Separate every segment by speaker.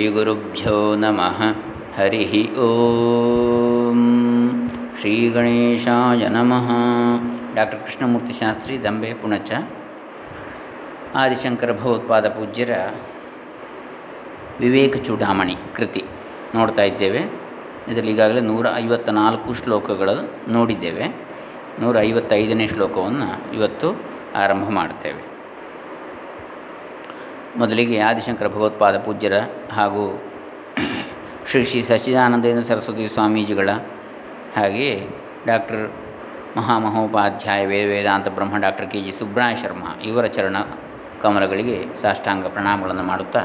Speaker 1: ಶ್ರೀಗುರುಭ್ಯೋ ನಮಃ ಹರಿಹಿ ಓಂ ಶ್ರೀ ಗಣೇಶಾಯ ನಮಃ ಡಾಕ್ಟರ್ ಕೃಷ್ಣಮೂರ್ತಿ ಶಾಸ್ತ್ರಿ ದಂಬೆ ಪುಣಚ ಆದಿಶಂಕರ ಭಗವತ್ಪಾದ ಪೂಜ್ಯರ ವಿವೇಕ ಚೂಡಾಮಣಿ ಕೃತಿ ನೋಡ್ತಾ ಇದ್ದೇವೆ. ಇದರಲ್ಲಿ ಈಗಾಗಲೇ ನೂರ ಐವತ್ತ ನಾಲ್ಕು ಶ್ಲೋಕಗಳು ನೋಡಿದ್ದೇವೆ. ನೂರ ಐವತ್ತೈದನೇ ಶ್ಲೋಕವನ್ನು ಇವತ್ತು ಆರಂಭ ಮಾಡ್ತೇವೆ. ಮೊದಲಿಗೆ ಆದಿಶಂಕರ ಭಗವತ್ಪಾದ ಪೂಜ್ಯರ ಹಾಗೂ ಶ್ರೀ ಶ್ರೀ ಸಚ್ಚಿದಾನಂದೇಂದ್ರ ಸರಸ್ವತಿ ಸ್ವಾಮೀಜಿಗಳ ಹಾಗೆಯೇ ಡಾಕ್ಟರ್ ಮಹಾಮಹೋಪಾಧ್ಯಾಯ ವೇದ ವೇದಾಂತ ಬ್ರಹ್ಮ doctor K G Subraya Sharma ಇವರ ಚರಣ ಕಮಲಗಳಿಗೆ ಸಾಷ್ಟಾಂಗ ಪ್ರಣಾಮಗಳನ್ನು ಮಾಡುತ್ತಾ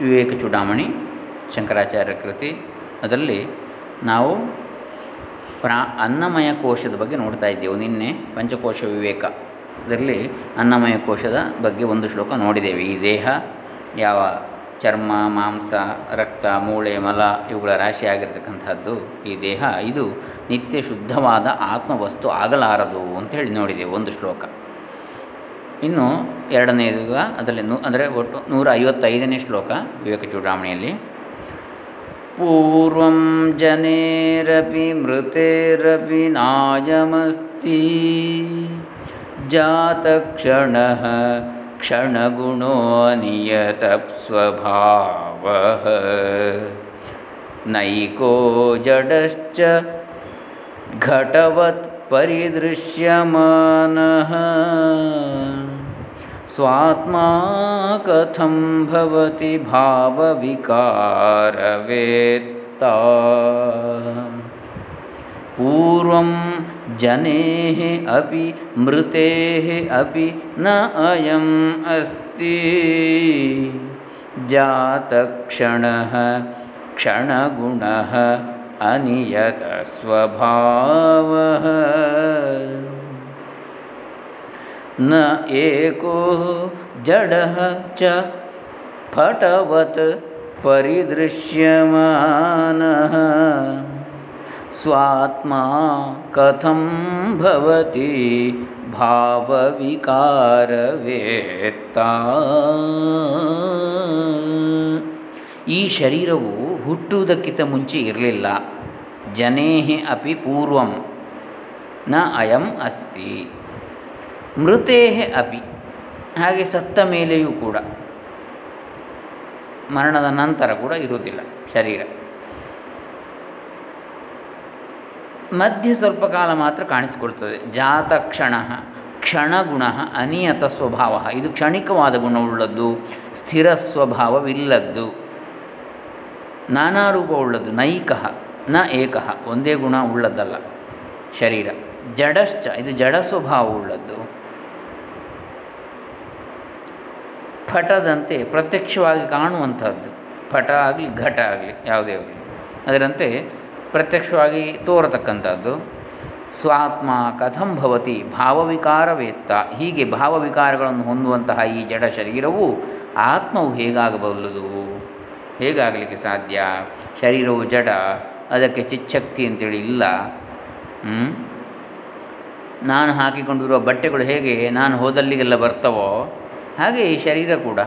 Speaker 1: ವಿವೇಕ ಚೂಡಾಮಣಿ ಶಂಕರಾಚಾರ್ಯ ಕೃತಿ ಅದರಲ್ಲಿ ನಾವು ಪ್ರಾ ಅನ್ನಮಯ ಕೋಶದ ಬಗ್ಗೆ ನೋಡ್ತಾ ಇದ್ದೆವು. ನಿನ್ನೆ ಪಂಚಕೋಶ ವಿವೇಕ ಇದರಲ್ಲಿ ಅನ್ನಮಯ ಕೋಶದ ಬಗ್ಗೆ ಒಂದು ಶ್ಲೋಕ ನೋಡಿದ್ದೇವೆ. ಈ ದೇಹ, ಯಾವ ಚರ್ಮ, ಮಾಂಸ, ರಕ್ತ, ಮೂಳೆ, ಮಲ ಇವುಗಳ ರಾಶಿಯಾಗಿರ್ತಕ್ಕಂಥದ್ದು ಈ ದೇಹ, ಇದು ನಿತ್ಯ ಶುದ್ಧವಾದ ಆತ್ಮವಸ್ತು ಆಗಲಾರದು ಅಂತೇಳಿ ನೋಡಿದೆವು ಒಂದು ಶ್ಲೋಕ. ಇನ್ನು ಎರಡನೇದು ಅದರಲ್ಲಿ ನೂ, ಅಂದರೆ ಒಟ್ಟು ನೂರ ಐವತ್ತೈದನೇ ಶ್ಲೋಕ ವಿವೇಕ ಚೂಡಾಮಣಿಯಲ್ಲಿ पूर्व जनेरपि मृतेरपि नायमस्ति। जातक्षणः क्षणगुणो नियतस्वभावः नैको जडश्च घटवत्परिदृश्यमानः। स्वात्मा कथं भवति भावविकारवेत्ता। पूर्वं जनेः अपि मृतेः अपि न अयम् अस्ति। जातक्षणः क्षणगुणः अनियतस्वभावः न एको जडः च फटवत् परिदृश्यमानः स्वात्मा कथं भवति ಭಾವವಿಕಾರವೇತ್ತಾ ಈ ಶರೀರವು ಹುಟ್ಟುವುದಕ್ಕಿಂತ ಮುಂಚೆ ಇರಲಿಲ್ಲ ಜನೇಹಿ ಅಪಿ ಪೂರ್ವಂ ನ ಅಯಂ ಅಸ್ತಿ ಮೃತೇಹೆ ಅಪಿ. ಹಾಗೆ ಸತ್ತ ಮೇಲೆಯೂ ಕೂಡ. ಮರಣದ ನಂತರ ಕೂಡ ಇರುವುದಿಲ್ಲ ಶರೀರ. ಮಧ್ಯೆ ಸ್ವಲ್ಪ ಕಾಲ ಮಾತ್ರ ಕಾಣಿಸಿಕೊಳ್ತದೆ ಜಾತ ಕ್ಷಣ ಕ್ಷಣಗುಣ, ಅನಿಯತ ಸ್ವಭಾವ. ಇದು ಕ್ಷಣಿಕವಾದ ಗುಣವುಳ್ಳದ್ದು, ಸ್ಥಿರ ಸ್ವಭಾವವಿಲ್ಲದ್ದು. ನಾನಾ ರೂಪವುಳ್ಳದ್ದು, ನೈಕ, ನ ಏಕ. ಒಂದೇ ಗುಣ ಉಳ್ಳದ್ದಲ್ಲ ಶರೀರ. ಜಡಶ್ಚ, ಇದು ಜಡ ಸ್ವಭಾವವುಳ್ಳದ್ದು. ಪಟದಂತೆ ಪ್ರತ್ಯಕ್ಷವಾಗಿ ಕಾಣುವಂಥದ್ದು. ಪಟ ಆಗಲಿ, ಘಟ ಆಗಲಿ, ಯಾವುದೇ ಆಗಲಿ. ಅದರಂತೆ ಪ್ರತ್ಯಕ್ಷವಾಗಿ ತೋರತಕ್ಕಂಥದ್ದು. ಸ್ವಾತ್ಮ ಕಥಂ ಭವತಿ ಭಾವವಿಕಾರವೇತ್ತ. ಹೀಗೆ ಭಾವವಿಕಾರಗಳನ್ನು ಹೊಂದುವಂತಹ ಈ ಜಡ ಶರೀರವು ಆತ್ಮವು ಹೇಗಾಗಬಲ್ಲದು? ಹೇಗಾಗಲಿಕ್ಕೆ ಸಾಧ್ಯ? ಶರೀರವು ಜಡ, ಅದಕ್ಕೆ ಚಿಚ್ಚಕ್ತಿ ಅಂತೇಳಿ ಇಲ್ಲ. ನಾನು ಹಾಕಿಕೊಂಡಿರುವ ಬಟ್ಟೆಗಳು ಹೇಗೆ? ನಾನು ಹೋದಲ್ಲಿಗೆಲ್ಲ ಬರ್ತವೋ? ಹಾಗೆ ಈ ಶರೀರ ಕೂಡ.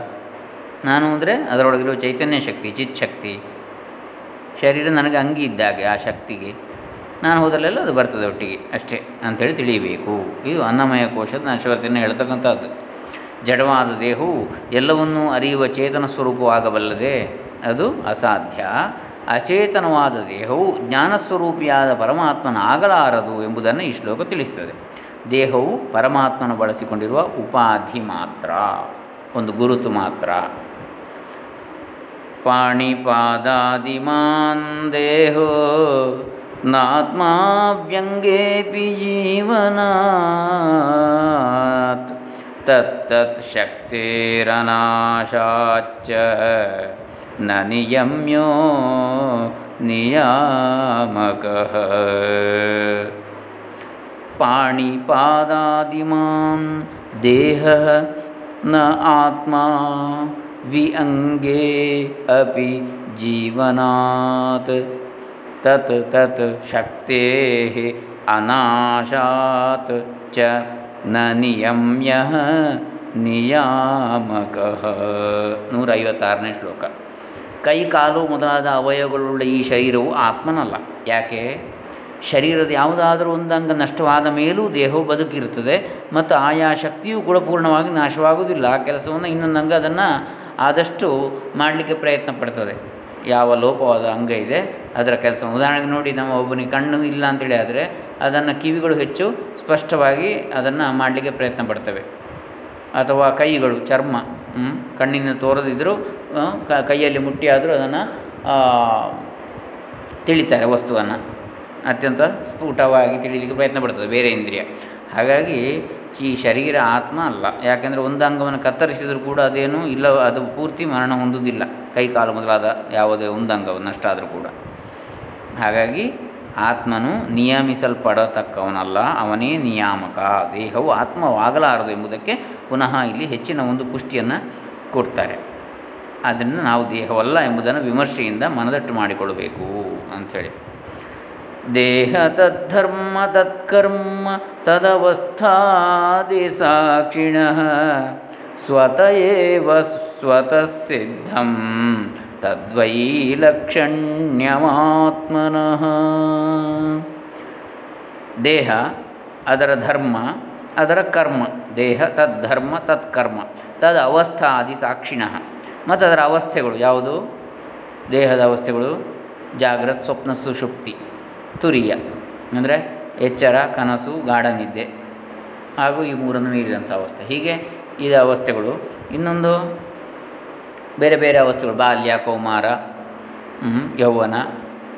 Speaker 1: ನಾನು ಅಂದರೆ ಅದರೊಳಗಿರುವ ಚೈತನ್ಯ ಶಕ್ತಿ ಚಿಚ್ಚಕ್ತಿ ಶರೀರ ನನಗೆ ಅಂಗಿ ಇದ್ದಾಗೆ ಆ ಶಕ್ತಿಗೆ. ನಾನು ಹೋದಲ್ಲೆಲ್ಲ ಅದು ಬರ್ತದೆ ಒಟ್ಟಿಗೆ ಅಷ್ಟೇ ಅಂಥೇಳಿ ತಿಳಿಯಬೇಕು. ಇದು ಅನ್ನಮಯ ಕೋಶದ ನಾಶವರ್ತಿಯನ್ನು ಹೇಳ್ತಕ್ಕಂಥದ್ದು. ಜಡವಾದ ದೇಹವು ಎಲ್ಲವನ್ನೂ ಅರಿಯುವ ಚೇತನ ಸ್ವರೂಪವಾಗಬಲ್ಲದೆ ಅದು ಅಸಾಧ್ಯ. ಅಚೇತನವಾದ ದೇಹವು ಜ್ಞಾನಸ್ವರೂಪಿಯಾದ ಪರಮಾತ್ಮನ ಆಗಲಾರದು ಎಂಬುದನ್ನು ಈ ಶ್ಲೋಕ ತಿಳಿಸ್ತದೆ. ದೇಹವು ಪರಮಾತ್ಮನು ಬಳಸಿಕೊಂಡಿರುವ ಉಪಾಧಿ ಮಾತ್ರ, ಒಂದು ಗುರುತು ಮಾತ್ರ. ಪಾಣಿಪಾದಾದಿಮಾನ್ ದೇಹೋ ನಾತ್ಮಾ ವ್ಯಂಗೇಪಿ ಜೀವನಾತ್. ತತ್ತತ್ ಶಕ್ತಿರನಾಶಾಚ ನ ನಿಯಮ್ಯೋ ನಿಯಾಮಕಃ. पाणिपादादिमान् देहः न आत्मा विअङ्गे अपि जीवनात् तत् तत् शक्तेः अनाशात् च ನ ನಿಯಮ್ಯ ನಿಯಾಮಕ ನೂರ ಐವತ್ತಾರನೇ ಶ್ಲೋಕ ಕೈ ಕಾಲು ಮೊದಲಾದ ಅವಯವಗಳುಳ್ಳ ಈ ಶರೀರವು ಆತ್ಮನಲ್ಲ ಯಾಕೆ ಶರೀರದ ಯಾವುದಾದರೂ ಒಂದು ಅಂಗ ನಷ್ಟವಾದ ಮೇಲೂ ದೇಹವು ಬದುಕಿರುತ್ತದೆ ಮತ್ತು ಆಯಾ ಶಕ್ತಿಯೂ ಕೂಡ ಪೂರ್ಣವಾಗಿ ನಾಶವಾಗುವುದಿಲ್ಲ. ಆ ಕೆಲಸವನ್ನು ಇನ್ನೊಂದು ಅಂಗ ಅದನ್ನು ಆದಷ್ಟು ಮಾಡಲಿಕ್ಕೆ ಪ್ರಯತ್ನ ಪಡ್ತದೆ. ಯಾವ ಲೋಪವಾದ ಅಂಗ ಇದೆ, ಅದರ ಕೆಲಸ. ಉದಾಹರಣೆಗೆ ನೋಡಿ, ನಮ್ಮ ಒಬ್ಬನಿಗೆ ಕಣ್ಣು ಇಲ್ಲ ಅಂತೇಳಿ ಆದರೆ ಅದನ್ನು ಕಿವಿಗಳು ಹೆಚ್ಚು ಸ್ಪಷ್ಟವಾಗಿ ಅದನ್ನು ಮಾಡಲಿಕ್ಕೆ ಪ್ರಯತ್ನ ಪಡ್ತವೆ. ಅಥವಾ ಕೈಗಳು, ಚರ್ಮ ಕಣ್ಣಿನ ತೋರದಿದ್ದರೂ ಕೈಯಲ್ಲಿ ಮುಟ್ಟಿಯಾದರೂ ಅದನ್ನು ತಿಳಿತಾರೆ ವಸ್ತುವನ್ನು. ಅತ್ಯಂತ ಸ್ಫುಟವಾಗಿ ತಿಳಿಲಿಕ್ಕೆ ಪ್ರಯತ್ನ ಪಡ್ತದೆ, ಬೇರೆ ಇಂದ್ರಿಯ. ಹಾಗಾಗಿ ಈ ಶರೀರ ಆತ್ಮ ಅಲ್ಲ. ಯಾಕೆಂದರೆ ಒಂದು ಅಂಗವನ್ನು ಕತ್ತರಿಸಿದರೂ ಕೂಡ ಅದೇನು ಇಲ್ಲ, ಅದು ಪೂರ್ತಿ ಮರಣ ಹೊಂದುವುದಿಲ್ಲ. ಕೈ ಕಾಲು ಮೊದಲಾದ ಯಾವುದೇ ಒಂದು ಅಂಗವು ನಷ್ಟ ಆದರೂ ಕೂಡ. ಹಾಗಾಗಿ ಆತ್ಮನು ನಿಯಮಿಸಲ್ಪಡತಕ್ಕವನಲ್ಲ, ಅವನೇ ನಿಯಾಮಕ. ದೇಹವು ಆತ್ಮವಾಗಲಾರದು ಎಂಬುದಕ್ಕೆ ಪುನಃ ಇಲ್ಲಿ ಹೆಚ್ಚಿನ ಒಂದು ಪುಷ್ಟಿಯನ್ನು ಕೊಡ್ತಾರೆ. ಅದನ್ನು ನಾವು ದೇಹವಲ್ಲ ಎಂಬುದನ್ನು ವಿಮರ್ಶೆಯಿಂದ ಮನದಟ್ಟು ಮಾಡಿಕೊಳ್ಳಬೇಕು ಅಂಥೇಳಿ. ದೇಹ ತದ್ಧರ್ಮ ತತ್ಕರ್ಮ ತದವಸ್ಥಾದಿ ಸಾಕ್ಷಿಣ ಸ್ವತಯೇವ ಸ್ವತಃ ಸಿದ್ಧಂ ತದ್ವೈ ಲಕ್ಷಣ್ಯಮಾತ್ಮನಃ. ದೇಹ, ಅದರ ಧರ್ಮ, ಅದರ ಕರ್ಮ, ದೇಹ ತದ್ಧರ್ಮ ತತ್ಕರ್ಮ, ತದ ಅವಸ್ಥಾದಿ ಸಾಕ್ಷಿಣ. ಮತ್ತು ಅದರ ಅವಸ್ಥೆಗಳು ಯಾವುದು? ದೇಹದ ಅವಸ್ಥೆಗಳು? ಜಾಗ್ರತ್ ಸ್ವಪ್ನ ಸುಷುಪ್ತಿ ತುರಿಯ, ಅಂದರೆ ಎಚ್ಚರ, ಕನಸು, ಗಾಢನಿದ್ದೆ ಹಾಗೂ ಈ ಮೂರನ್ನು ಮೀರಿದಂಥ ಅವಸ್ಥೆ. ಹೀಗೆ ಇದು ಅವಸ್ಥೆಗಳು, ಇನ್ನೊಂದು ಬೇರೆ ಬೇರೆ ಅವಸ್ಥೆಗಳು, ಬಾಲ್ಯ, ಕೌಮಾರ ಯೌವನ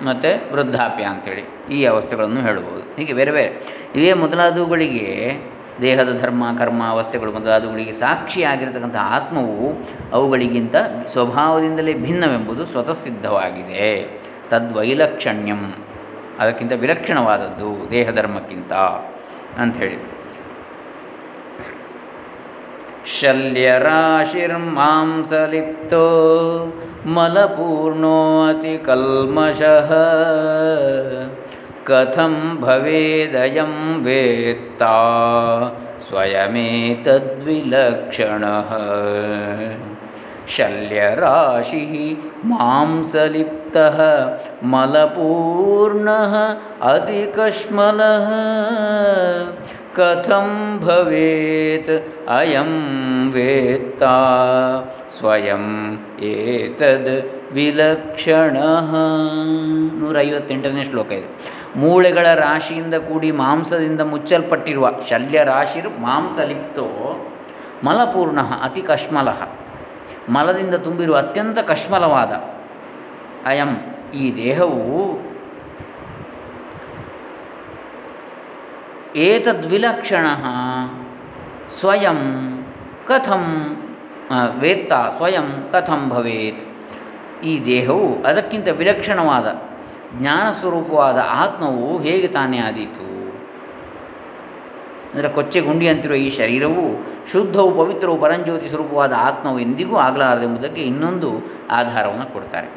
Speaker 1: ಮತ್ತು ವೃದ್ಧಾಪ್ಯ ಅಂಥೇಳಿ ಈ ಅವಸ್ಥೆಗಳನ್ನು ಹೇಳ್ಬೋದು ಹೀಗೆ ಬೇರೆ ಬೇರೆ. ಇವೇ ಮೊದಲಾದವುಗಳಿಗೆ, ದೇಹದ ಧರ್ಮ, ಕರ್ಮ, ಅವಸ್ಥೆಗಳು ಮೊದಲಾದವುಗಳಿಗೆ ಸಾಕ್ಷಿಯಾಗಿರತಕ್ಕಂಥ ಆತ್ಮವು ಅವುಗಳಿಗಿಂತ ಸ್ವಭಾವದಿಂದಲೇ ಭಿನ್ನವೆಂಬುದು ಸ್ವತಃ ಸಿದ್ಧವಾಗಿದೆ. ತದ್ವೈಲಕ್ಷಣ್ಯಂ. ಅದಕ್ಕಿಂತ ವಿಲಕ್ಷಣವಾದದ್ದು ದೇಹಧರ್ಮಕ್ಕಿಂತ ಅಂಥೇಳಿ. ಶಲ್ಯರಾಶಿರ್ಮಾಂಸಲಿಪ್ತೋ ಮಲಪೂರ್ಣೋ ಅತಿಕಲ್ಮಶಃ ಕಥಂ ಭವೇದಯಂ ವೇತ್ತಾ ಸ್ವಯಮೇತದ್ವಿಲಕ್ಷಣಃ. ಶಲ್ಯರಾಶಿ ಮಾಂಸಲಿಪ್ತಃ मलपूर्णः ಅತಿಕಶ್ಮಲಃ ಕಥಂ ಭವೇತ್ ಅಯಂ ವೇತ್ತ ಸ್ವಯಂ ಏತದ್ ವಿಲಕ್ಷಣ ನೂರೈವತ್ತೆಂಟನೇ ಶ್ಲೋಕ ಇದೆ. ಮೂಳೆಗಳ ರಾಶಿಯಿಂದ ಕೂಡಿ ಮಾಂಸದಿಂದ ಮುಚ್ಚಲ್ಪಟ್ಟಿರುವ ಶಲ್ಯ ರಾಶಿರ್ ಮಾಂಸಲಿಪ್ತೋ ಮಲಪೂರ್ಣ ಅತಿ ಕಶ್ಮಲಃ ಮಲದಿಂದ ತುಂಬಿರುವ ಅತ್ಯಂತ ಕಶ್ಮಲವಾದ ಅಯಂ ಈ ದೇಹವು ಏತದ್ವಿಲಕ್ಷಣ ಸ್ವಯಂ ಕಥಂ ವೇತ್ತ ಸ್ವಯಂ ಕಥಂ ಭವೇತ್. ಈ ದೇಹವು ಅದಕ್ಕಿಂತ ವಿಲಕ್ಷಣವಾದ ಜ್ಞಾನಸ್ವರೂಪವಾದ ಆತ್ಮವು ಹೇಗೆ ತಾನೇ ಆದೀತು? ಅಂದರೆ ಕೊಚ್ಚೆ ಗುಂಡಿ ಅಂತಿರುವ ಈ ಶರೀರವು ಶುದ್ಧವು ಪವಿತ್ರವು ಪರಂಜ್ಯೋತಿ ಸ್ವರೂಪವಾದ ಆತ್ಮವು ಎಂದಿಗೂ ಆಗಲಾರದೆಂಬುದಕ್ಕೆ ಇನ್ನೊಂದು ಆಧಾರವನ್ನು ಕೊಡ್ತಾರೆ.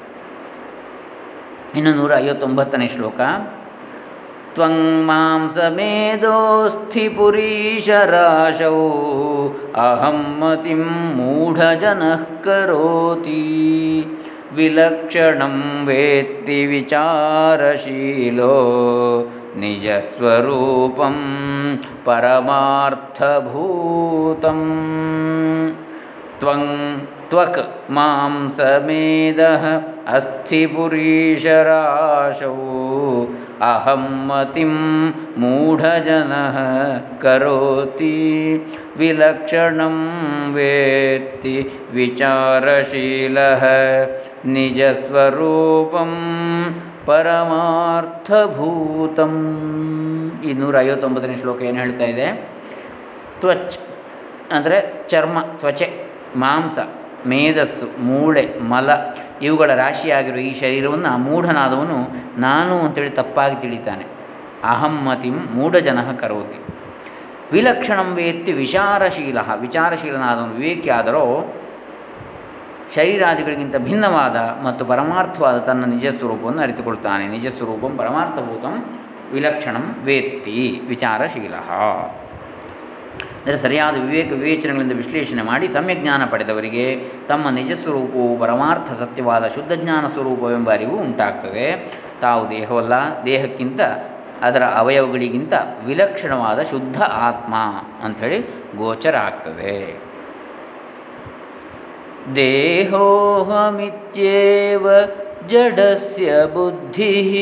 Speaker 1: ಇನ್ನು ನೂರ ಐವತ್ತೊಂಬತ್ತನೇ ಶ್ಲೋಕ. ತ್ವಂ ಮಾಂಸಮೇಧೋಸ್ಥಿ ಪುರೀಶರಾಶೌ, ಅಹಂ ಮತಿಂ ಮೂಢಜನಃ ಕರೋತಿ, ವಿಲಕ್ಷಣಂ ವೇತ್ತಿ ವಿಚಾರಶೀಲೋ ನಿಜಸ್ವರೂಪಂ ಪರಮಾರ್ಥಭೂತಂ ತ್ವಂ ತ್ವಕ್ ಮಾಂಸಮೇಧಃ ಅಸ್ಥಿಪುರೀಶರಾಶೌ ಅಹಂ ಮತಿಂ ಮೂಢಜನಃ ಕರೋತಿ ವಿಲಕ್ಷಣಂ ವೇತ್ತಿ ವಿಚಾರಶೀಲಃ ನಿಜಸ್ವರೂಪಂ ಪರಮಾರ್ಥಭೂತಂ. ಈ ನೂರ ಐವತ್ತೊಂಬತ್ತನೇ ಶ್ಲೋಕ ಏನು ಹೇಳ್ತಾ ಇದೆ? ತ್ವಚ್, ಅಂದರೆ ಚರ್ಮ, ತ್ವಚೆ, ಮಾಂಸ, ಮೇಧಸ್ಸು, ಮೂಳೆ, ಮಲ, ಇವುಗಳ ರಾಶಿಯಾಗಿರುವ ಈ ಶರೀರವನ್ನು ಮೂಢನಾದವನು ನಾನು ಅಂತೇಳಿ ತಪ್ಪಾಗಿ ತಿಳಿತಾನೆ. ಅಹಂ ಮತಿಂ ಮೂಢಜನ ಕರೋತಿ. ವಿಲಕ್ಷಣಂ ವೇತ್ತಿ ವಿಚಾರಶೀಲ, ವಿಚಾರಶೀಲನಾದವನು ವಿವೇಕಿ ಆದರೋ ಶರೀರಾದಿಗಳಿಗಿಂತ ಭಿನ್ನವಾದ ಮತ್ತು ಪರಮಾರ್ಥವಾದ ತನ್ನ ನಿಜ ಸ್ವರೂಪವನ್ನು ಅರಿತುಕೊಳ್ತಾನೆ. ನಿಜ ಸ್ವರೂಪಂ ಪರಮಾರ್ಥಭೂತಂ ವಿಲಕ್ಷಣಂ ವೇತ್ತಿ ವಿಚಾರಶೀಲ. ಅಂದರೆ ಸರಿಯಾದ ವಿವೇಕ ವಿವೇಚನೆಗಳಿಂದ ವಿಶ್ಲೇಷಣೆ ಮಾಡಿ ಸಮ್ಯಜ್ಞಾನ ಪಡೆದವರಿಗೆ ತಮ್ಮ ನಿಜ ಸ್ವರೂಪವು ಪರಮಾರ್ಥ ಸತ್ಯವಾದ ಶುದ್ಧ ಜ್ಞಾನ ಸ್ವರೂಪವೆಂಬ ಅರಿವು ಉಂಟಾಗ್ತದೆ. ತಾವು ದೇಹವಲ್ಲ, ದೇಹಕ್ಕಿಂತ ಅದರ ಅವಯವಗಳಿಗಿಂತ ವಿಲಕ್ಷಣವಾದ ಶುದ್ಧ ಆತ್ಮ ಅಂಥೇಳಿ ಗೋಚರ ಆಗ್ತದೆ. देहोऽहमित्येव जडस्य बुद्धिः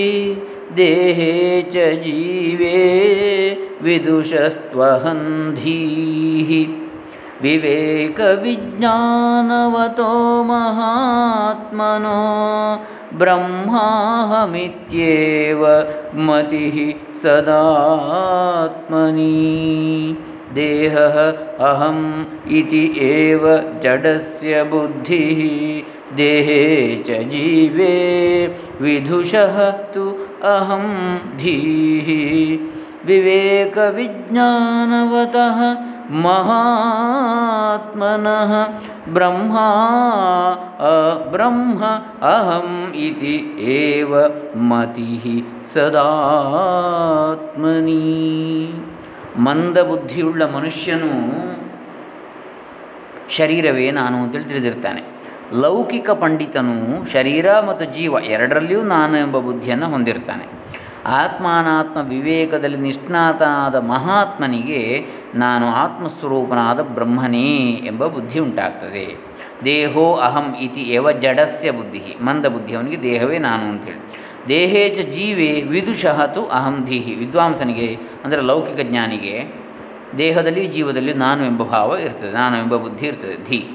Speaker 1: देहे च जीवे विदुषस्त्वहन्धीः। विवेकविज्ञानवतो महात्मनो ब्रह्माहमित्येव मतिः सदात्मनि। देह अहम इति एव जडस्य बुद्धिः। देहे च जीवे विधुषः तु धी। विवेक विवेकविज्ञानवतः महात्मनः ब्रह्मा अब्रह्म अहम् इति एव मतिः सदात्मनि। ಮಂದಬುದ್ಧಿಯುಳ್ಳ ಮನುಷ್ಯನು ಶರೀರವೇ ನಾನು ಅಂತೇಳಿ ತಿಳಿದಿರ್ತಾನೆ. ಲೌಕಿಕ ಪಂಡಿತನು ಶರೀರ ಮತ್ತು ಜೀವ ಎರಡರಲ್ಲಿಯೂ ನಾನು ಎಂಬ ಬುದ್ಧಿಯನ್ನು ಹೊಂದಿರ್ತಾನೆ. ಆತ್ಮಾನಾತ್ಮ ವಿವೇಕದಲ್ಲಿ ನಿಷ್ಣಾತನಾದ ಮಹಾತ್ಮನಿಗೆ ನಾನು ಆತ್ಮಸ್ವರೂಪನಾದ ಬ್ರಹ್ಮನೇ ಎಂಬ ಬುದ್ಧಿ ಉಂಟಾಗ್ತದೆ. ದೇಹೋ ಅಹಂ ಇತಿ ಎವ ಜಡಸ್ಯ ಬುದ್ಧಿ ಮಂದ ಬುದ್ಧಿಯವನಿಗೆ ದೇಹವೇ ನಾನು ಅಂತೇಳಿ ದೇಹೇ ಚ ಜೀವೇ ವಿದುಷಃ ತು ಅಹಂ ಧೀಹಿ. ವಿದ್ವಾಂಸನಿಗೆ, ಅಂದರೆ ಲೌಕಿಕ ಜ್ಞಾನಿಗೆ ದೇಹದಲ್ಲಿ ಜೀವದಲ್ಲಿ ನಾನು ಎಂಬ ಭಾವ ಇರ್ತದೆ, ನಾನು ಎಂಬ ಬುದ್ಧಿ ಇರ್ತದೆ, ಧಿ.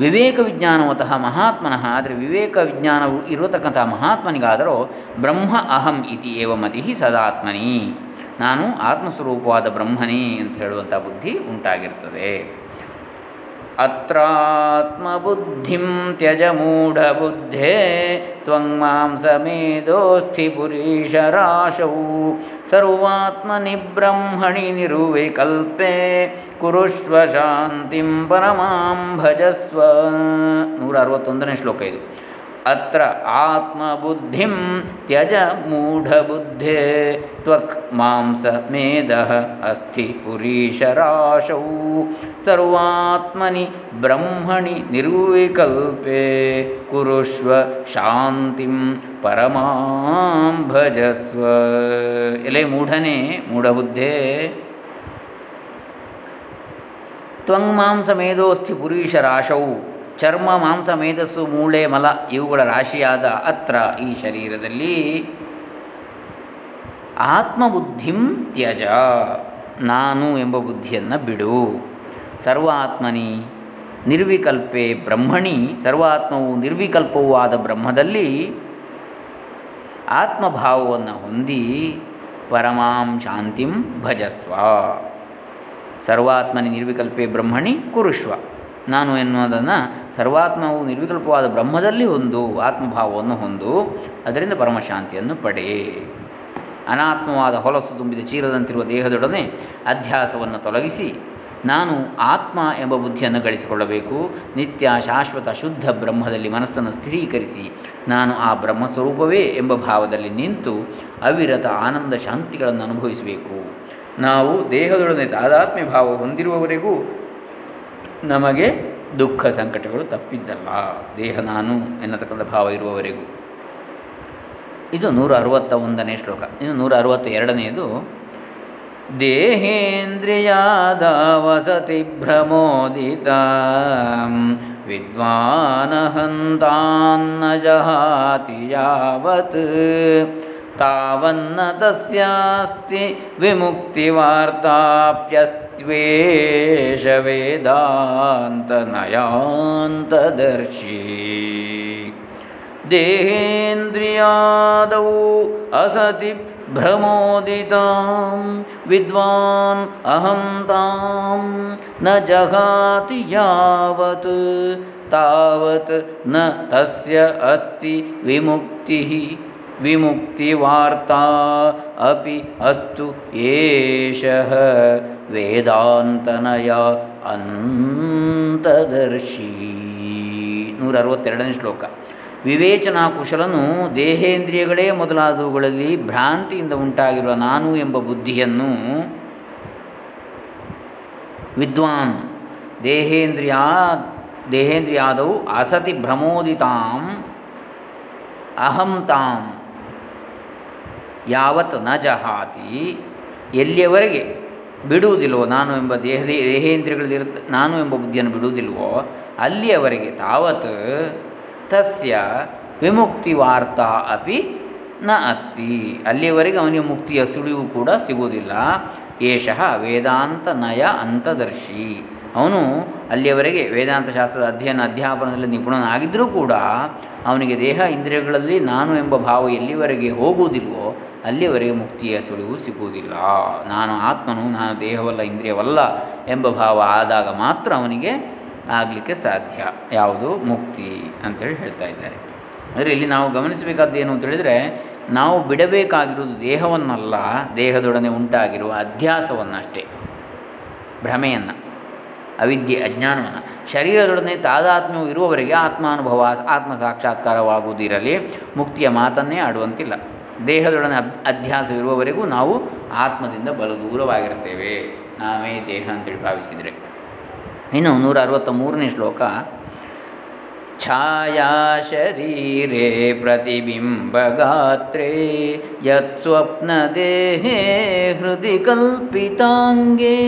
Speaker 1: ವಿವೇಕ ವಿಜ್ಞಾನವತಃ ಮಹಾತ್ಮನಃ, ಆದರೆ ವಿವೇಕ ವಿಜ್ಞಾನವು ಇರತಕ್ಕಂತಹ ಮಹಾತ್ಮನಿಗಾದರೂ ಬ್ರಹ್ಮ ಅಹಂ ಇತಿ ಮತಿ ಸದಾತ್ಮನಿ. ನಾನು ಆತ್ಮಸ್ವರೂಪವಾದ ಬ್ರಹ್ಮನೇ ಅಂತ ಹೇಳುವಂಥ ಬುದ್ಧಿ ಉಂಟಾಗಿರ್ತದೆ. ಅತ್ರಾತ್ಮಬುದ್ಧಿಂ ತ್ಯಜ ಮೂಢಬುದ್ಧೇ ತ್ವಂಮಾಂಸಮೇಧೋಸ್ಥಿ ಪುರೀಶರಾಶೌ. ಸರ್ವಾತ್ಮನಿ ಬ್ರಹ್ಮಣಿ ನಿರುವಿಕಲ್ಪೆ ಕುರುಷ್ವ ಶಾಂತಿಂ ಪರಮಾಂ ಭಜಸ್ವ. ನೂರ ಅರವತ್ತೊಂದನೇ ಶ್ಲೋಕ ಇದು. ಅತ್ರ ಆತ್ಮಬುದ್ಧಿಂ ತ್ಯಜ ಮೂಢಬುದ್ಧೇ ತ್ವಕ್ ಮಾಂಸ ಮೇಧ ಅಸ್ಥಿ ಪುರೀಶರಾಶೌ ಸರ್ವಾತ್ಮನಿ ಬ್ರಹ್ಮಣಿ ನಿರ್ವಿಕಲ್ಪೆ ಕುರುಷ್ವ ಶಾಂತಿಂ ಪರಮಾಂ ಭಜಸ್ವ ಎಲೆ ಮೂಢನೇ ಮೂಢಬುದ್ಧೇ ತ್ವಂಗ್ ಮಾಂಸ ಮೇಧೋಸ್ಥಿ ಪುರೀಶರಾಶೌ ಚರ್ಮ, ಮಾಂಸ, ಮೇಧಸ್ಸು, ಮೂಳೆ, ಮಲ ಇವುಗಳ ರಾಶಿಯಾದ ಅತ್ರ ಈ ಶರೀರದಲ್ಲಿ ಆತ್ಮಬುದ್ಧಿಂ ತ್ಯಜ. ನಾನು ಎಂಬ ಬುದ್ಧಿಯನ್ನು ಬಿಡು. ಸರ್ವಾತ್ಮನಿ, ನಿರ್ವಿಕಲ್ಪೆ ಬ್ರಹ್ಮಣಿ. ಸರ್ವಾತ್ಮವು ನಿರ್ವಿಕಲ್ಪವೂ ಆದ ಬ್ರಹ್ಮದಲ್ಲಿ ಆತ್ಮಭಾವವನ್ನು ಹೊಂದಿ ಪರಮಾಂ ಶಾಂತಿಂ ಭಜಸ್ವ. ಸರ್ವಾತ್ಮನಿ, ನಿರ್ವಿಕಲ್ಪೆ ಬ್ರಹ್ಮಣಿ ಕುರುಷ್ವ ನಾನು ಎನ್ನುವುದನ್ನು ಸರ್ವಾತ್ಮವು ನಿರ್ವಿಕಲ್ಪವಾದ ಬ್ರಹ್ಮದಲ್ಲಿ ಹೊಂದು ಆತ್ಮಭಾವವನ್ನು ಹೊಂದು ಅದರಿಂದ ಪರಮಶಾಂತಿಯನ್ನು ಪಡೆ. ಅನಾತ್ಮವಾದ ಹೊಲಸು ತುಂಬಿದ ಚೀಲದಂತಿರುವ ದೇಹದೊಡನೆ ಅಧ್ಯಾಸವನ್ನು ತೊಲಗಿಸಿ ನಾನು ಆತ್ಮ ಎಂಬ ಬುದ್ಧಿಯನ್ನು ಗಳಿಸಿಕೊಳ್ಳಬೇಕು. ನಿತ್ಯ ಶಾಶ್ವತ ಶುದ್ಧ ಬ್ರಹ್ಮದಲ್ಲಿ ಮನಸ್ಸನ್ನು ಸ್ಥಿರೀಕರಿಸಿ ನಾನು ಆ ಬ್ರಹ್ಮಸ್ವರೂಪವೇ ಎಂಬ ಭಾವದಲ್ಲಿ ನಿಂತು ಅವಿರತ ಆನಂದ ಶಾಂತಿಗಳನ್ನು ಅನುಭವಿಸಬೇಕು. ನಾವು ದೇಹದೊಡನೆ ತಾದಾತ್ಮ್ಯ ಭಾವ ಹೊಂದಿರುವವರೆಗೂ ನಮಗೆ ದುಃಖ ಸಂಕಟಗಳು ತಪ್ಪಿದ್ದಲ್ಲ. ದೇಹ ನಾನು ಎನ್ನತಕ್ಕಂಥ ಭಾವ ಇರುವವರೆಗೂ. ಇದು ನೂರ ಅರವತ್ತ ಒಂದನೇ ಶ್ಲೋಕ. ಇನ್ನು ನೂರ ಅರವತ್ತ ಎರಡನೆಯದು ದೇಹೇಂದ್ರಿಯಾದ ವಸತಿ ಭ್ರಮೋದಿತ ವಿದ್ವಾನಹಂತಾನ್ನ ಜಹಾತಿ ಯಾವತ್ ತಾವನ್ನ ತಸ್ಯಾಸ್ತಿ ವಿಮುಕ್ತಿವಾರ್ತಾಪ್ಯಸ್ತ್ವೇಷ ವೇದಾಂತನಯಾಂತದರ್ಶಿ ದೇಹೇಂದ್ರಿಯಾದೌ ಅಸತಿ ಭ್ರಮೋದಿತಾಂ ವಿದ್ವಾನ್ ಅಹಂ ತಾಂ ನ ಜಗಾತಿ ಯಾವತ್ ತಾವತ್ನ ತಸ್ಯ ಅಸ್ತಿ ವಿಮುಕ್ತಿವಾರ್ತಾ ಅಪಿ ಅಸ್ತು ಏಷ ವೇದಾಂತನಯ ಅಂತದರ್ಶಿ. ನೂರ ಅರವತ್ತೆರಡನೇ ಶ್ಲೋಕ. ವಿವೇಚನಾ ಕುಶಲನು ದೇಹೇಂದ್ರಿಯಗಳೇ ಮೊದಲಾದವುಗಳಲ್ಲಿ ಭ್ರಾಂತಿಯಿಂದ ಉಂಟಾಗಿರುವ ನಾನು ಎಂಬ ಬುದ್ಧಿಯನ್ನು ವಿದ್ವಾನ್ ದೇಹೇಂದ್ರಿಯ ದೇಹೇಂದ್ರಿಯಾದವು ಅಸತಿ ಭ್ರಮೋದಿತಾಂ ಅಹಂ ತಾಂ ಯಾವತ್ನ ಜಹಾತಿ? ಎಲ್ಲಿಯವರೆಗೆ ಬಿಡುವುದಿಲ್ವೋ ನಾನು ಎಂಬ ದೇಹ ದೇಹೇಂದ್ರಿಯಗಳಲ್ಲಿ ನಾನು ಎಂಬ ಬುದ್ಧಿಯನ್ನು ಬಿಡುವುದಿಲ್ವೋ ಅಲ್ಲಿಯವರೆಗೆ ತಾವತ್ ತಸ್ಯ ವಿಮುಕ್ತಿ ವಾರ್ತಾ ಅಪಿ ನ ಅಸ್ತಿ. ಅಲ್ಲಿಯವರೆಗೆ ಅವನಿಗೆ ಮುಕ್ತಿಯ ಸುಳಿವು ಕೂಡ ಸಿಗುವುದಿಲ್ಲ. ಏಷಃ ವೇದಾಂತ ನಯ ಅಂತದರ್ಶಿ. ಅವನು ಅಲ್ಲಿಯವರೆಗೆ ವೇದಾಂತ ಶಾಸ್ತ್ರದ ಅಧ್ಯಯನ ಅಧ್ಯಾಪನದಲ್ಲಿ ನಿಪುಣನಾಗಿದ್ದರೂ ಕೂಡ ಅವನಿಗೆ ದೇಹ ಇಂದ್ರಿಯಗಳಲ್ಲಿ ನಾನು ಎಂಬ ಭಾವ ಎಲ್ಲಿವರೆಗೆ ಹೋಗುವುದಿಲ್ವೋ ಅಲ್ಲಿಯವರೆಗೆ ಮುಕ್ತಿಯ ಸುಳಿವು ಸಿಗುವುದಿಲ್ಲ. ನಾನು ಆತ್ಮನು, ನಾನು ದೇಹವಲ್ಲ, ಇಂದ್ರಿಯವಲ್ಲ ಎಂಬ ಭಾವ ಆದಾಗ ಮಾತ್ರ ಅವನಿಗೆ ಆಗಲಿಕ್ಕೆ ಸಾಧ್ಯ. ಯಾವುದು? ಮುಕ್ತಿ ಅಂತೇಳಿ ಹೇಳ್ತಾ ಇದ್ದಾರೆ. ಅಂದರೆ ಇಲ್ಲಿ ನಾವು ಗಮನಿಸಬೇಕಾದ್ದು ಏನು ಅಂತ ಹೇಳಿದರೆ, ನಾವು ಬಿಡಬೇಕಾಗಿರುವುದು ದೇಹವನ್ನಲ್ಲ, ದೇಹದೊಡನೆ ಉಂಟಾಗಿರುವ ಅಧ್ಯಾಸವನ್ನಷ್ಟೇ. ಭ್ರಮೆಯನ್ನು, ಅವಿದ್ಯೆ, ಅಜ್ಞಾನವನ್ನು. ಶರೀರದೊಡನೆ ತಾದಾತ್ಮ್ಯವು ಇರುವವರೆಗೆ ಆತ್ಮಾನುಭವ, ಆತ್ಮ ಸಾಕ್ಷಾತ್ಕಾರವಾಗುವುದಿರಲಿ, ಮುಕ್ತಿಯ ಮಾತನ್ನೇ ಆಡುವಂತಿಲ್ಲ. ದೇಹದೊಡನೆ ಅಬ್ ಅಧ್ಯಾಸವಿರುವವರೆಗೂ ನಾವು ಆತ್ಮದಿಂದ ಬಲು ದೂರವಾಗಿರ್ತೇವೆ. ನಾವೇ ದೇಹ ಅಂತೇಳಿ ಭಾವಿಸಿದರೆ. ಇನ್ನು ನೂರ ಅರವತ್ತ ಮೂರನೇ ಶ್ಲೋಕ. ಛಾಯಾ ಶರೀರೆ ಪ್ರತಿಬಿಂಬಗಾತ್ರೇ ಯತ್ಸ್ವಪ್ನದೇಹೇ ಹೃದಯ ಕಲ್ಪಿತಾಂಗೇ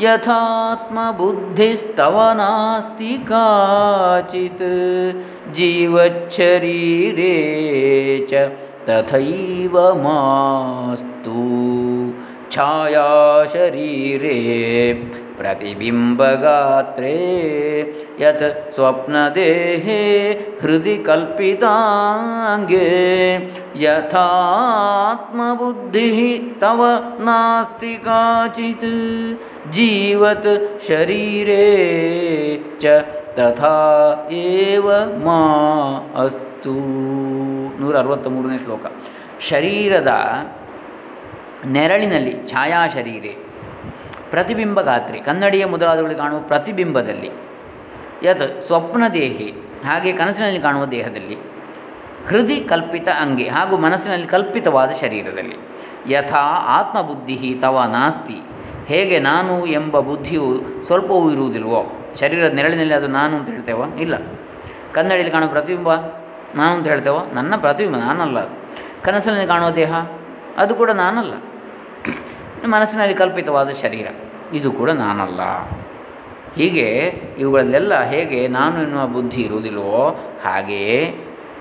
Speaker 1: ಯಥಾತ್ಮಬುದ್ಧಿಸ್ತವ ನಾಸ್ತಿ ಕಾಚಿತ್. ಜೀವಚ್ಛರೀರೇ ಚ तथैव मास्तु छायाशरीरे प्रतिबिम्बगात्रे यत् स्वप्नदेहे हृदि कल्पिताङ्गे यथात्मबुद्धिः तव नास्ति काचित्। जीवत् शरीरे च तथा एव मा अस्तु। ನೂರ ಅರವತ್ತ ಶ್ಲೋಕ. ಶರೀರದ ನೆರಳಿನಲ್ಲಿ ಛಾಯಾ ಶರೀರೆ ಪ್ರತಿಬಿಂಬ ಗಾತ್ರಿ ಕನ್ನಡಿಯ ಮೊದಲಾದವುಗಳಿಗೆ ಕಾಣುವ ಪ್ರತಿಬಿಂಬದಲ್ಲಿ, ಯತ್ ಸ್ವಪ್ನ ದೇಹಿ ಹಾಗೆ ಕನಸಿನಲ್ಲಿ ಕಾಣುವ ದೇಹದಲ್ಲಿ ಹೃದಯ ಕಲ್ಪಿತ ಅಂಗೆ ಹಾಗೂ ಮನಸ್ಸಿನಲ್ಲಿ ಕಲ್ಪಿತವಾದ ಶರೀರದಲ್ಲಿ. ಯಥಾ ಆತ್ಮಬುದ್ಧಿ ತವ ನಾಸ್ತಿ, ಹೇಗೆ ನಾನು ಎಂಬ ಬುದ್ಧಿಯು ಸ್ವಲ್ಪವೂ ಇರುವುದಿಲ್ವೋ ಶರೀರದ ನೆರಳಿನಲ್ಲಿ ಅದು ನಾನು ಅಂತ ಹೇಳ್ತೇವೋ? ಇಲ್ಲ. ಕನ್ನಡಿಯಲ್ಲಿ ಕಾಣುವ ಪ್ರತಿಬಿಂಬ ನಾನು ಅಂತ ಹೇಳ್ತೇವೋ ನನ್ನ ಪ್ರತಿಬಿಂಬ ನಾನಲ್ಲ ಕನಸಿನಲ್ಲಿ ಕಾಣುವ ದೇಹ? ಅದು ಕೂಡ ನಾನಲ್ಲ. ಮನಸ್ಸಿನಲ್ಲಿ ಕಲ್ಪಿತವಾದ ಶರೀರ? ಇದು ಕೂಡ ನಾನಲ್ಲ. ಹೀಗೆ ಇವುಗಳಲ್ಲೆಲ್ಲ ಹೇಗೆ ನಾನು ಎನ್ನುವ ಬುದ್ಧಿ ಇರುವುದಿಲ್ಲವೋ ಹಾಗೆಯೇ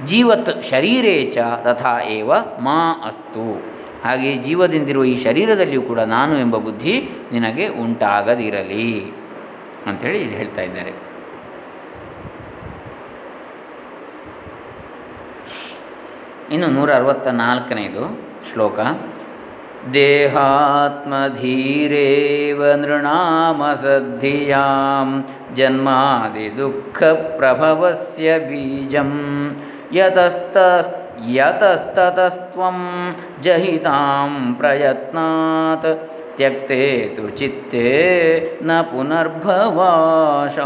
Speaker 1: ಜೀವತ್ ಶರೀರೇ ಚ ತಥಾ ಏವ ಮಾ ಅಸ್ತು. ಹಾಗೆ ಜೀವದಿಂದಿರುವ ಈ ಶರೀರದಲ್ಲಿಯೂ ಕೂಡ ನಾನು ಎಂಬ ಬುದ್ಧಿ ನಿನಗೆ ಉಂಟಾಗದಿರಲಿ. ಅಂಥೇಳಿ ಇಲ್ಲಿ ಹೇಳ್ತಾ ಇದ್ದಾರೆ. ಇನ್ನು ನೂರ ಅರವತ್ತ ನಾಲ್ಕನೇದು ಶ್ಲೋಕ ದೇಹಾತ್ಮಧೀರೇವ ನೃಣಾಮಸದ್ಧಿಯಾಂ ಪ್ರಭವಸ್ಯ ಬೀಜಂ ಯತಸ್ತ ಯತಸ್ತತಸ್ತ್ವಂ ಜಹಿತಾಂ ಪ್ರಯತ್ನಾತ್ ತ್ಯಕ್ತೆ ತು ಚಿತ್ತೇ ನ ಪುನರ್ಭವಾಶ.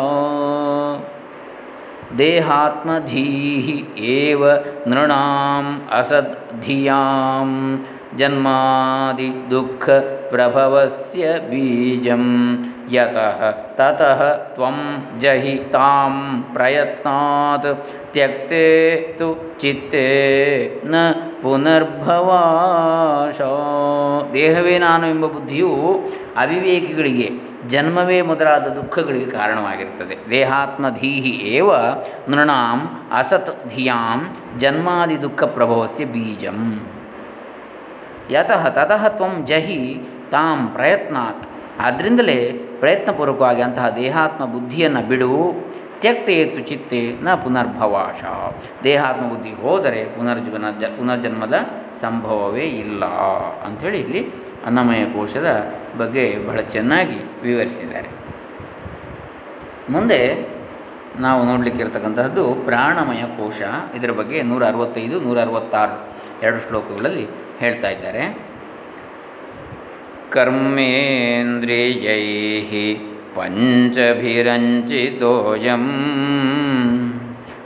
Speaker 1: ದೇಹಾತ್ಮಧೀಃ ಏವ ನೃಣಾಂ ಅಸದ್ಧಿಯಾಂ ಜನ್ಮಾದಿ ದುಃಖ ಪ್ರಭವಸ್ಯ ಬೀಜಂ ಯತಃ ತತಃ ತ್ವಂ ಜಹಿ ತಾಂ ಪ್ರಯತ್ನಾತ್ ತ್ಯಕ್ತೆ ತು ಚಿತ್ತೇ ನ ಪುನರ್ಭವಾಶ ದೇಹವೇ ನಾನು ಎಂಬ ಬುದ್ಧಿಯು ಅವಿವೇಕಿಗಳಿಗೆ ಜನ್ಮವೇ ಮೊದಲಾದ ದುಃಖಗಳಿಗೆ ಕಾರಣವಾಗಿರ್ತದೆ. ದೇಹಾತ್ಮಧೀಹಿ ಏವ ನೃಣಾಂ ಅಸತ್ ಧಿಯಾಂ ಜನ್ಮಾದಿ ದುಃಖ ಪ್ರಭವಸ್ಯ ಬೀಜಂ. ಯತಃ ತತಃ ತ್ವಂ ಜಹಿ ತಾಂ ಪ್ರಯತ್ನಾತ್. ಆದ್ದರಿಂದಲೇ ಪ್ರಯತ್ನಪೂರ್ವಕವಾಗಿ ಅಂತಹ ದೇಹಾತ್ಮ ಬುದ್ಧಿಯನ್ನು ಬಿಡು. ತ್ಯಕ್ತೇತು ಚಿತ್ತೆ ನ ಪುನರ್ಭವಾಶ. ದೇಹಾತ್ಮ ಬುದ್ಧಿ ಹೋದರೆ ಪುನರ್ಜನ ಜ ಪುನರ್ಜನ್ಮದ ಸಂಭವವೇ ಇಲ್ಲ. ಅಂಥೇಳಿ ಇಲ್ಲಿ ಅನ್ನಮಯ ಕೋಶದ ಬಗ್ಗೆ ಬಹಳ ಚೆನ್ನಾಗಿ ವಿವರಿಸಿದ್ದಾರೆ. ಮುಂದೆ ನಾವು ನೋಡಲಿಕ್ಕೆ ಇರತಕ್ಕಂತಹದ್ದು ಪ್ರಾಣಮಯ ಕೋಶ ಇದರ ಬಗ್ಗೆ ನೂರ ಅರವತ್ತೈದು ನೂರ ಅರವತ್ತಾರು ಎರಡು ಶ್ಲೋಕಗಳಲ್ಲಿ ಹೇಳ್ತಾ ಇದ್ದಾರೆ. ಕರ್ಮೇಂದ್ರಿಯೈ ಪಂಚಭಿರಂಚಿತೋಯಂ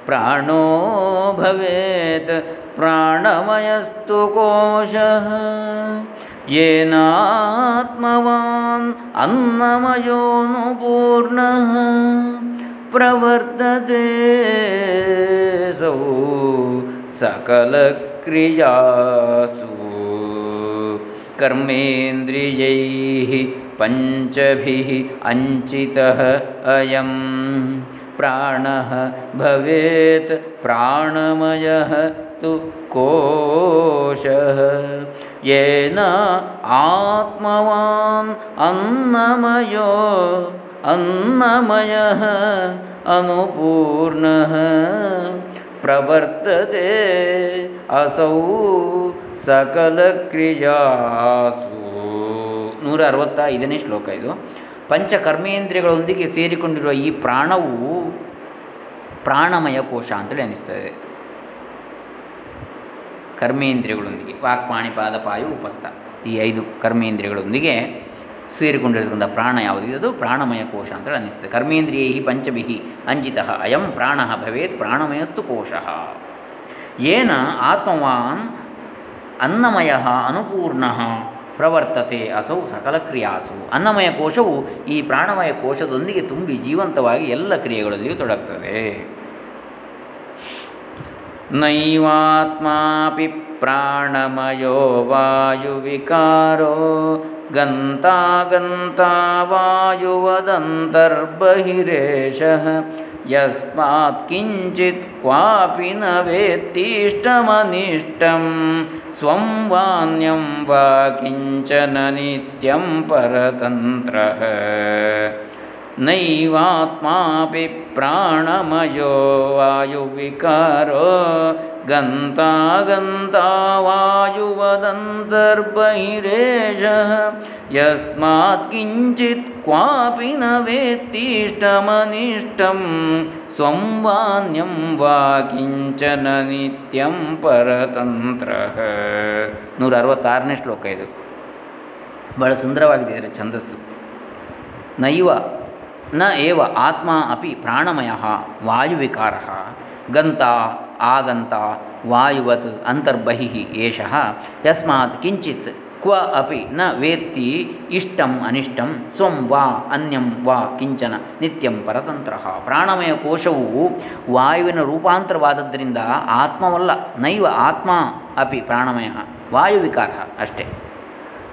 Speaker 1: ಪ್ರಾಣೋ ಭವೇತ್ ಪ್ರಾಣಮಯಸ್ತು ಕೋಶ येनात्मवान् अन्नमयोऽनुपूर्णः प्रवर्तते सौ सकलक्रियासु। कर्मेन्द्रियैः पञ्चभिः अञ्चितः अयं प्राणः भवेत् प्राणमयः तु कोशः येन आत्मवान् अन्नमयो अन्नमयः अनुपूर्णः ಪ್ರವರ್ತತೆ ಅಸೌ ಸಕಲ ಕ್ರಿಯಾಸು ನೂರ ಅರವತ್ತ ಐದನೇ ಶ್ಲೋಕ ಇದು ಪಂಚಕರ್ಮೇಂದ್ರಿಯಗಳೊಂದಿಗೆ ಸೇರಿಕೊಂಡಿರುವ ಈ ಪ್ರಾಣವು ಪ್ರಾಣಮಯ ಕೋಶ ಅಂತೇಳಿ ಅನಿಸ್ತದೆ ಕರ್ಮೇಂದ್ರಿಯಗಳೊಂದಿಗೆ ವಾಕ್ಪಾಣಿ ಪಾದ, ಪಾಯು, ಉಪಸ್ಥ. ಈ ಐದು ಕರ್ಮೇಂದ್ರಿಯಗಳೊಂದಿಗೆ ಸೇರಿಕೊಂಡಿರತಕ್ಕಂಥ ಪ್ರಾಣ ಯಾವುದಿದೆ ಅದು ಪ್ರಾಣಮಯ ಕೋಶ ಅಂತೇಳಿ ಅನ್ನಿಸ್ತದೆ. ಕರ್ಮೇಂದ್ರಿಯೈ ಪಂಚಭಿ ಅಂಜಿತ, ಅಯಂ ಪ್ರಾಣ ಭವೇತ್ ಪ್ರಾಣಮಯಸ್ತು ಕೋಶ. ಏನ ಆತ್ಮವಾನ್ ಅನ್ನಮಯ ಅನುಪೂರ್ಣ ಪ್ರವರ್ತತೆ ಅಸೌ ಸಕಲ ಕ್ರಿಯಾಸು. ಅನ್ನಮಯ ಕೋಶವು ಈ ಪ್ರಾಣಮಯ ಕೋಶದೊಂದಿಗೆ ತುಂಬಿ ಜೀವಂತವಾಗಿ ಎಲ್ಲ ಕ್ರಿಯೆಗಳಲ್ಲಿಯೂ ತೊಡಗ್ತದೆ. नैवात्मापि प्राणमयो वायुविकारो गन्तागन्ता वायुवदन्तर्बहिरेषः यस्मात् किञ्चित् क्वापि न वेत्तिष्टमनिष्टं स्वं वान्यं वा किञ्चन नित्यं परतन्त्रः। ನೈವಾತ್ಮಾಪಿ ಪ್ರಾಣಮಯೋ ವಾಯುವಿಕಾರೋ ಗಂತ ಗಂತ ವಾಯುವದಂತರ್ಬಹಿರೇಶಃ ಯಸ್ಮಾತ್ ಕಿಂಚಿತ್ ಕ್ವಾಪಿ ನ ವೇತ್ತಿಷ್ಟಮನಿಷ್ಟಂ ಸ್ವಂ ವಾನ್ಯಂ ವಾ ಕಿಂಚನ ನಿತ್ಯಂ ಪರತಂತ್ರಃ. ನೂರ ಶ್ಲೋಕ ಇದು. ಬಹಳ ಸುಂದರವಾಗಿದೆ ಇದರ ಛಂದಸ್ಸು. ನೈವ ನ ಏವ ಆತ್ಮ ಅಪಿ ಪ್ರಾಣಮಯ ವಾಯುವಿಕಾರ ಗಂತ ಆಗಂತ ವಾಯುವತ್ ಅಂತರ್ಬಹಿ ಏಷಃ ಯಸ್ಮಾತ್ ಕಿಂಚಿತ್ ಕ್ವ ಅಪಿ ನ ವೇತ್ತಿ ಇಷ್ಟಂ ಅನಿಷ್ಟಂ ಸ್ವಂ ವಾ ಅನ್ಯಂ ವಾ ಕಿಂಚನ ನಿತ್ಯಂ ಪರತಂತ್ರ. ಪ್ರಾಣಮಯ ಕೋಶವು ವಾಯುವಿನ ರೂಪಾಂತರವಾದದ್ದರಿಂದ ಆತ್ಮವಲ್ಲ, ನೈವ ಆತ್ಮ ಅಪಿ ಪ್ರಾಣಮಯ ವಾಯುವಿಕಾರ ಅಷ್ಟೇ.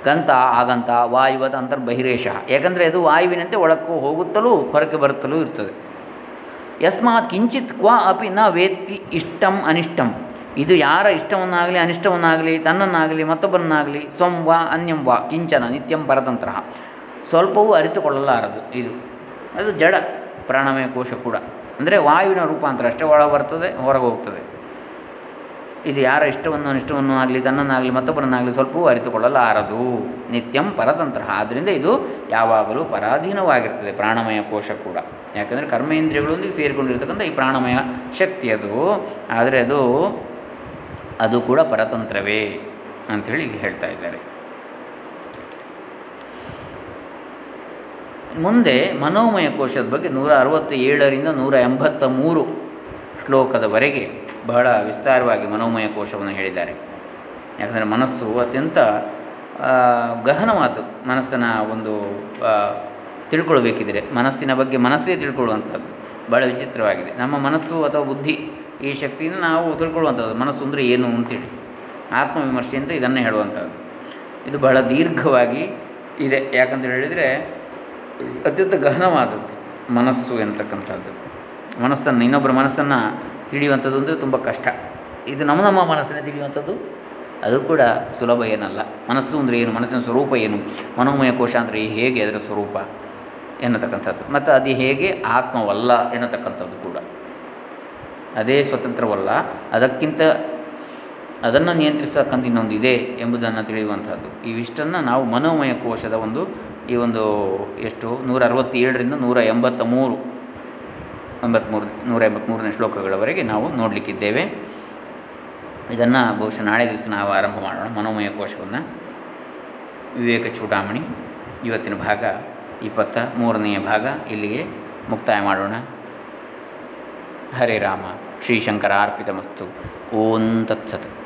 Speaker 1: ಗಂತ ಆಗಂತ ವಾಯುವತ ಅಂತರ್ಬಹಿರೇಶ. ಯಾಕಂದರೆ ಅದು ವಾಯುವಿನಂತೆ ಒಳಕ್ಕೂ ಹೋಗುತ್ತಲೂ ಹೊರಕ್ಕೆ ಬರುತ್ತಲೂ ಇರ್ತದೆ. ಯಸ್ಮಾತ್ ಕಿಂಚಿತ್ ಕ್ವ ಅಪಿ ನ ವೇತ್ತಿ ಇಷ್ಟಂ ಅನಿಷ್ಟಂ. ಇದು ಯಾರ ಇಷ್ಟವನ್ನಾಗಲಿ ಅನಿಷ್ಟವನ್ನಾಗಲಿ ತನ್ನನ್ನಾಗಲಿ ಮತ್ತೊಬ್ಬರನ್ನಾಗಲಿ ಸ್ವಂ ವಾ ಅನ್ಯಂ ವಾ ಕಿಂಚನ ನಿತ್ಯಂ ಪರತಂತ್ರ. ಸ್ವಲ್ಪವೂ ಅರಿತುಕೊಳ್ಳಲಾರದು ಇದು. ಅದು ಜಡ ಪ್ರಾಣಮಯ ಕೋಶ ಕೂಡ. ಅಂದರೆ ವಾಯುವಿನ ರೂಪಾಂತರ ಅಷ್ಟೇ ಒಳ ಬರ್ತದೆ, ಹೊರಗೆ ಹೋಗ್ತದೆ. ಇದು ಯಾರ ಇಷ್ಟವನ್ನು ಅನಿಷ್ಟವನ್ನು ಆಗಲಿ, ತನ್ನನ್ನಾಗಲಿ, ಮತ್ತೊಬ್ಬರನ್ನಾಗಲಿ ಸ್ವಲ್ಪವೂ ಅರಿತುಕೊಳ್ಳಲಾರದು. ನಿತ್ಯಂ ಪರತಂತ್ರ. ಆದ್ದರಿಂದ ಇದು ಯಾವಾಗಲೂ ಪರಾಧೀನವಾಗಿರ್ತದೆ, ಪ್ರಾಣಮಯ ಕೋಶ ಕೂಡ. ಯಾಕಂದರೆ ಕರ್ಮೇಂದ್ರಿಯಗಳೊಂದಿಗೆ ಸೇರಿಕೊಂಡಿರ್ತಕ್ಕಂಥ ಈ ಪ್ರಾಣಮಯ ಶಕ್ತಿ ಅದು. ಆದರೆ ಅದು ಅದು ಕೂಡ ಪರತಂತ್ರವೇ ಅಂಥೇಳಿ ಹೇಳ್ತಾ ಇದ್ದಾರೆ. ಮುಂದೆ ಮನೋಮಯ ಕೋಶದ ಬಗ್ಗೆ ನೂರ ಅರವತ್ತ ಏಳರಿಂದ ನೂರ ಎಂಬತ್ತ ಮೂರು ಶ್ಲೋಕದವರೆಗೆ ಬಹಳ ವಿಸ್ತಾರವಾಗಿ ಮನೋಮಯ ಕೋಶವನ್ನು ಹೇಳಿದ್ದಾರೆ. ಯಾಕಂದರೆ ಮನಸ್ಸು ಅತ್ಯಂತ ಗಹನವಾದ್ದು. ಮನಸ್ಸನ್ನು ಒಂದು ತಿಳ್ಕೊಳ್ಬೇಕಿದ್ರೆ. ಮನಸ್ಸಿನ ಬಗ್ಗೆ ಮನಸ್ಸೇ ತಿಳ್ಕೊಳ್ಳುವಂಥದ್ದು. ಭಾಳ ವಿಚಿತ್ರವಾಗಿದೆ. ನಮ್ಮ ಮನಸ್ಸು ಅಥವಾ ಬುದ್ಧಿ ಈ ಶಕ್ತಿಯಿಂದ ನಾವು ತಿಳ್ಕೊಳ್ಳುವಂಥದ್ದು. ಮನಸ್ಸು ಅಂದರೆ ಏನು ಅಂತೇಳಿ. ಆತ್ಮವಿಮರ್ಶೆ ಅಂತ ಇದನ್ನು ಹೇಳುವಂಥದ್ದು. ಇದು ಬಹಳ ದೀರ್ಘವಾಗಿ ಇದೆ. ಯಾಕಂತ ಹೇಳಿದರೆ, ಅತ್ಯಂತ ಗಹನವಾದದ್ದು ಮನಸ್ಸು ಎನ್ನತಕ್ಕಂಥದ್ದು. ಮನಸ್ಸನ್ನು ಇನ್ನೊಬ್ಬರ ಮನಸ್ಸನ್ನು ತಿಳಿಯುವಂಥದ್ದು ಅಂದರೆ ತುಂಬ ಕಷ್ಟ. ಇದು ನಮ್ಮ ನಮ್ಮ ಮನಸ್ಸಿನ ತಿಳಿಯುವಂಥದ್ದು. ಅದು ಕೂಡ ಸುಲಭ ಏನಲ್ಲ. ಮನಸ್ಸು ಅಂದರೆ ಏನು? ಮನಸ್ಸಿನ ಸ್ವರೂಪ ಏನು? ಮನೋಮಯ ಕೋಶ ಅಂದರೆ ಹೇಗೆ ಅದರ ಸ್ವರೂಪ ಎನ್ನತಕ್ಕಂಥದ್ದು. ಮತ್ತು ಅದು ಹೇಗೆ ಆತ್ಮವಲ್ಲ ಎನ್ನತಕ್ಕಂಥದ್ದು ಕೂಡ. ಅದೇ ಸ್ವತಂತ್ರವಲ್ಲ. ಅದಕ್ಕಿಂತ ಅದನ್ನು ನಿಯಂತ್ರಿಸತಕ್ಕಂಥ ಇನ್ನೊಂದು ಇದೆ ಎಂಬುದನ್ನು ತಿಳಿಯುವಂಥದ್ದು. ಇವಿಷ್ಟನ್ನು ನಾವು ಮನೋಮಯ ಕೋಶದ ಒಂದು ಈ ಒಂದು ಎಷ್ಟು? ನೂರ ಅರವತ್ತೇಳರಿಂದ ನೂರ ಎಂಬತ್ತ ಮೂರು ಎಂಬತ್ತ್ಮೂರು ನೂರ ಎಂಬತ್ತ್ಮೂರನೇ ಶ್ಲೋಕಗಳವರೆಗೆ ನಾವು ನೋಡಲಿಕ್ಕಿದ್ದೇವೆ. ಇದನ್ನು ಬಹುಶಃ ನಾಳೆ ದಿವಸ ನಾವು ಆರಂಭ ಮಾಡೋಣ, ಮನೋಮಯ ಕೋಶವನ್ನು. ವಿವೇಕ ಚೂಡಾಮಣಿ, ಇವತ್ತಿನ ಭಾಗ ಇಪ್ಪತ್ತ ಮೂರನೆಯ ಭಾಗ, ಇಲ್ಲಿಗೆ ಮುಕ್ತಾಯ ಮಾಡೋಣ. ಹರೇ ರಾಮ, ಶ್ರೀಶಂಕರ ಅರ್ಪಿತಮಸ್ತು. ಓಂ ತತ್ಸತ್.